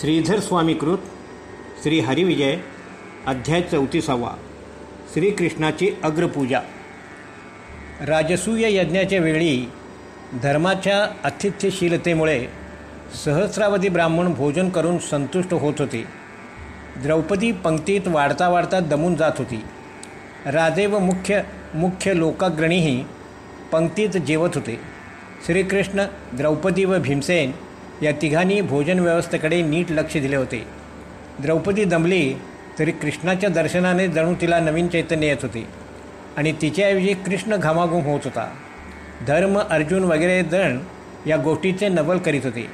श्रीधर स्वामीकृत श्री हरिविजय अध्याय चौतीसावा श्रीकृष्णाची अग्रपूजा. राजसूय यज्ञाच्या वेळी धर्माच्या आतिथ्यशीलतेमुळे सहस्रावधी ब्राह्मण भोजन करून संतुष्ट होत होते. द्रौपदी पंक्तीत वाढता वाढता दमून जात होती. राजे व मुख्य मुख्य लोकाग्रणीही पंक्तीत जेवत होते. श्रीकृष्ण द्रौपदी व भीमसेन या तिघांनी भोजन व्यवस्थेकडे नीट लक्ष दिले होते. द्रौपदी दमली तरी कृष्णाच्या दर्शनाने जणू तिला नवीन चैतन्य येत होते आणि तिच्याऐवजी कृष्ण घामाघूम होत होता. धर्म अर्जुन वगैरे जण या गोष्टीचे नवल करीत होते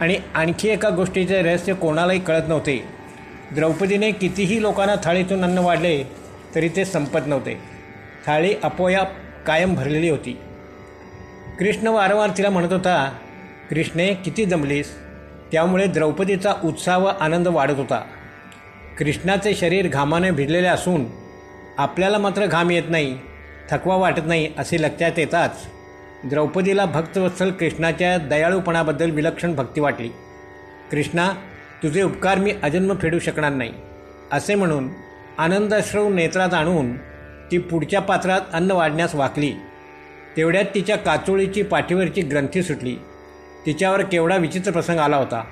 आणि आणखी एका गोष्टीचे रहस्य कोणालाही कळत नव्हते. द्रौपदीने कितीही लोकांना थाळीतून अन्न वाढले तरी ते संपत नव्हते. थाळी आपोआप कायम भरलेली होती. कृष्ण वारंवार तिला म्हणत होता कृष्णे किती जमलीस. त्यामुळे द्रौपदीचा उत्साह व आनंद वाढत होता. कृष्णाचे शरीर घामाने भिजलेले असून आपल्याला मात्र घाम येत नाही थकवा वाटत नाही असे लक्षात येताच द्रौपदीला भक्तवत्सल कृष्णाच्या दयाळूपणाबद्दल विलक्षण भक्ती वाटली. कृष्णा तुझे उपकार मी अजन्म फेडू शकणार नाही असे म्हणून आनंदाश्रव नेत्रात आणून ती पुढच्या पात्रात अन्न वाढण्यास वाकली. तेवढ्यात तिच्या काचोळीची पाठीवरची ग्रंथी सुटली. तिच्यावर केवढा विचित्र प्रसंग आला होता.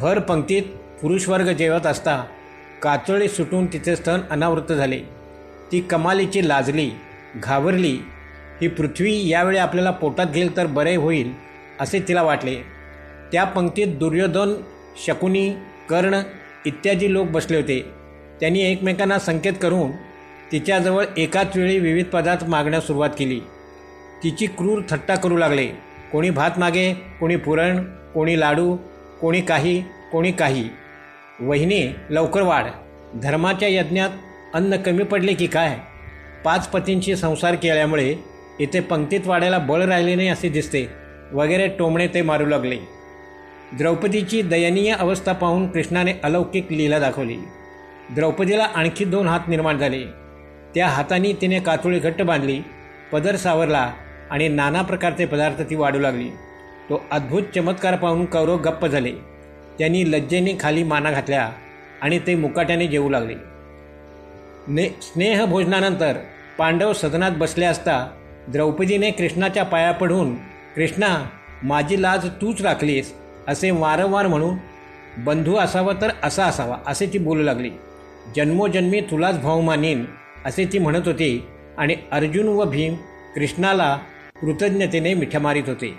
भर पंक्तीत पुरुषवर्ग जेवत असता काचोळी सुटून तिचे स्तन अनावृत्त झाले. ती कमालीची लाजली घाबरली. ही पृथ्वी यावेळी आपल्याला पोटात घेईल तर बरे होईल असे तिला वाटले. त्या पंक्तीत दुर्योधन शकुनी कर्ण इत्यादी लोक बसले होते. त्यांनी एकमेकांना संकेत करून तिच्याजवळ एकाच वेळी विविध पदार्थ मागण्यास सुरुवात केली. तिची क्रूर थट्टा करू लागले. कोणी भात मागे कोणी पुरण कोणी लाडू कोणी काही कोणी काही. वहिनी लवकर वाढ. धर्माच्या यज्ञात अन्न कमी पडले की काय? पाच पतींशी संसार केल्यामुळे इथे पंक्तीत वाढायला बळ राहिले नाही असे दिसते. वगैरे टोमणे ते मारू लागले. द्रौपदीची दयनीय अवस्था पाहून कृष्णाने अलौकिक लीला दाखवली. द्रौपदीला आणखी दोन हात निर्माण झाले. त्या हातांनी तिने कातोळी घट्ट बांधली. पदर सावरला. आणि नाना प्रकारचे पदार्थ ती वाढू लागली. तो अद्भुत चमत्कार पाहून कौरव गप्प झाले. त्यांनी लज्जेने खाली माना घातल्या आणि ते मुकाट्याने जेवू लागले. ने स्नेहभोजनानंतर पांडव सदनात बसले असता द्रौपदीने कृष्णाच्या पाया पडून कृष्णा माझी लाज तूच राखलीस असे वारंवार म्हणून बंधू असावा तर असा असावा असे ती बोलू लागली. जन्मोजन्मी तुलाच भाऊ मानेन असे ती म्हणत होती आणि अर्जुन व भीम कृष्णाला कृतज्ञतेने मिठ्या मारित होते.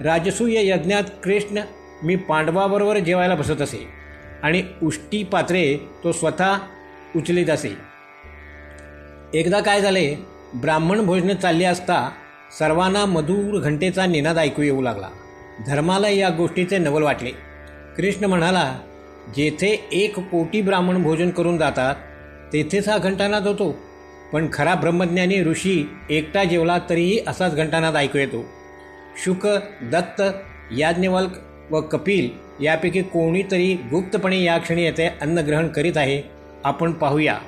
राजसूय यज्ञात कृष्ण मी पांडवाबरोबर जेवायला बसत असे आणि उष्टी पात्रे तो स्वतः उचलीत असे. एकदा काय झाले ब्राह्मण भोजने चालली असता सर्वांना मधुर घंटेचा निनाद ऐकू येऊ लागला. धर्माला या गोष्टीचे नवल वाटले. कृष्ण म्हणाला जेथे एक कोटी ब्राह्मण भोजन करून जातात तेथेच हा घंटानाद होतो. पण खरा ब्रह्मज्ञानी ऋषी एकटा जेवला तरीही असाच घंटानाद ऐकू येतो शुक दत्त याज्ञवल्क व कपिल यापैकी कोणीतरी गुप्तपणे या क्षणी येथे अन्नग्रहण करीत आहे आपण पाहूया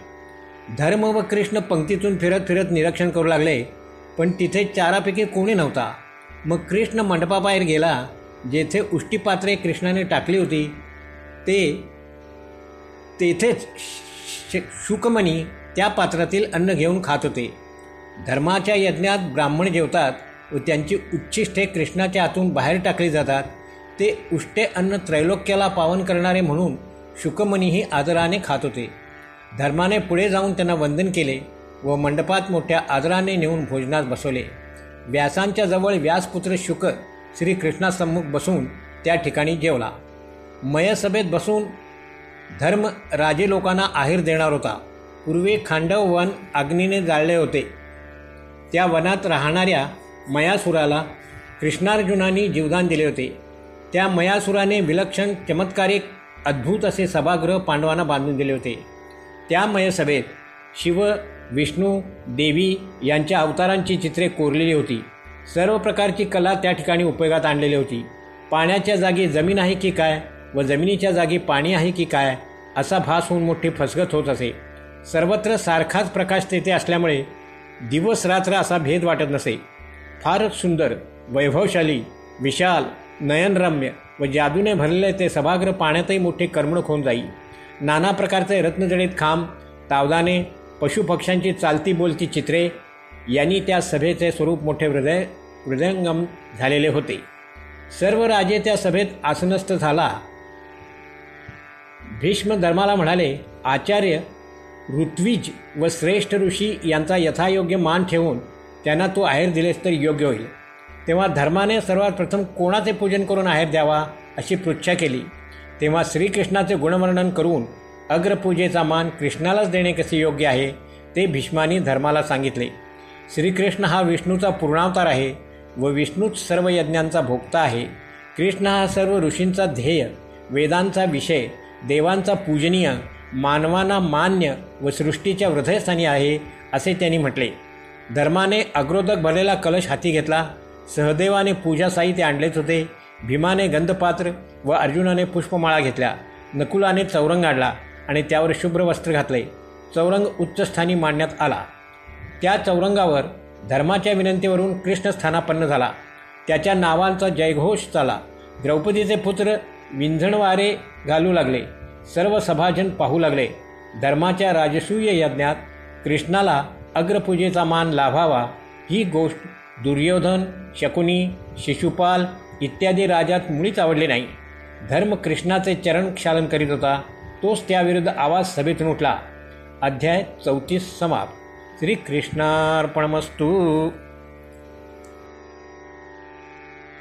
धर्म व कृष्ण पंक्तीतून फिरत फिरत निरीक्षण करू लागले पण तिथे चारापैकी कोणी नव्हता मग कृष्ण मंडपाबाहेर गेला जेथे उष्टीपात्रे कृष्णाने टाकली होती ते तेथेच शुकमणी त्या पात्रातील अन्न घेऊन खात होते. धर्माच्या यज्ञात ब्राह्मण जेवतात व त्यांची उच्चिष्ठे कृष्णाच्या हातून बाहेर टाकली जातात. ते उष्टे अन्न त्रैलोक्याला पावन करणारे म्हणून शुकमणीही आदराने खात होते. धर्माने पुढे जाऊन त्यांना वंदन केले व मंडपात मोठ्या आदराने नेऊन भोजनात बसवले. व्यासांच्या जवळ व्यासपुत्र शुक श्रीकृष्णासम्मुख बसून त्या ठिकाणी जेवला. मयसभेत बसून धर्म राजे लोकांना आहेर देणार होता. पूर्वी खांडव वन अग्नीने जाळले होते. त्या वनात राहणाऱ्या मयासुराला कृष्णार्जुनांनी जीवदान दिले होते. त्या मयासुराने विलक्षण चमत्कारिक अद्भुत असे सभागृह पांडवांना बांधून दिले होते. त्या मयसभेत शिव विष्णू देवी यांच्या अवतारांची चित्रे कोरलेली होती. सर्व प्रकारची कला त्या ठिकाणी उपयोगात आणलेली होती. पाण्याच्या जागी जमीन आहे की काय व जमिनीच्या जागी पाणी आहे की काय असा भास होऊन मोठी फसगत होत असे. सर्वत्र सारखाच प्रकाश तेथे असल्यामुळे दिवस रात्र असा भेद वाटत नसे. फारच सुंदर वैभवशाली विशाल नयनरम्य व जादूने भरलेले ते सभागृह पाण्यातही मोठे करमणूक होऊन जाई. नाना प्रकारचे रत्नजडित खांब तावदाने पशुपक्ष्यांची चालती बोलती चित्रे यांनी त्या सभेचे स्वरूप मोठे हृदय हृदयंगम झालेले होते. सर्व राजे त्या सभेत आसनस्थ झाला. भीष्म धर्माला म्हणाले आचार्य ऋत्विज व श्रेष्ठ ऋषी यांचा यथायोग्य मान ठेवून त्यांना तू आहेर दिलेस तर योग्य होईल. तेव्हा धर्माने सर्वात प्रथम कोणाचे पूजन करून आहेर द्यावा अशी पृच्छा केली. तेव्हा श्रीकृष्णाचे गुणवर्णन करून अग्रपूजेचा मान कृष्णालाच देणे कसे योग्य आहे ते भीष्मानी धर्माला सांगितले. श्रीकृष्ण हा विष्णूचा पूर्णावतार आहे व विष्णूच सर्व यज्ञांचा भोगता आहे. कृष्ण हा सर्व ऋषींचा ध्येय वेदांचा विषय देवांचा पूजनीय मानवांना मान्य व सृष्टीच्या हृदयस्थानी आहे असे त्यांनी म्हटले. धर्माने अग्रोदक भरलेला कलश हाती घेतला. सहदेवाने पूजा साहित्य आणलेच होते. भीमाने गंधपात्र व अर्जुनाने पुष्पमाळा घेतल्या. नकुलाने चौरंग आणला आणि त्यावर शुभ्र वस्त्र घातले. चौरंग उच्चस्थानी मांडण्यात आला. त्या चौरंगावर धर्माच्या विनंतीवरून कृष्ण स्थानापन्न झाला. त्याच्या नावांचा जयघोष चाला द्रौपदीचे पुत्र विंझणवारे घालू लागले. सर्व सभाजन पाहू लागले. धर्माच्या राजसूय यज्ञात कृष्णाला अग्रपूजेचा मान लाभावा ही गोष्ट दुर्योधन शकुनी शिशुपाल इत्यादी राजात मुळीच आवडले नाही. धर्म कृष्णाचे चरण क्षालन करीत होता तोच त्याविरुद्ध आवाज सभेतून उठला. अध्याय चौतीस समाप्त. श्रीकृष्णार्पणमस्तू.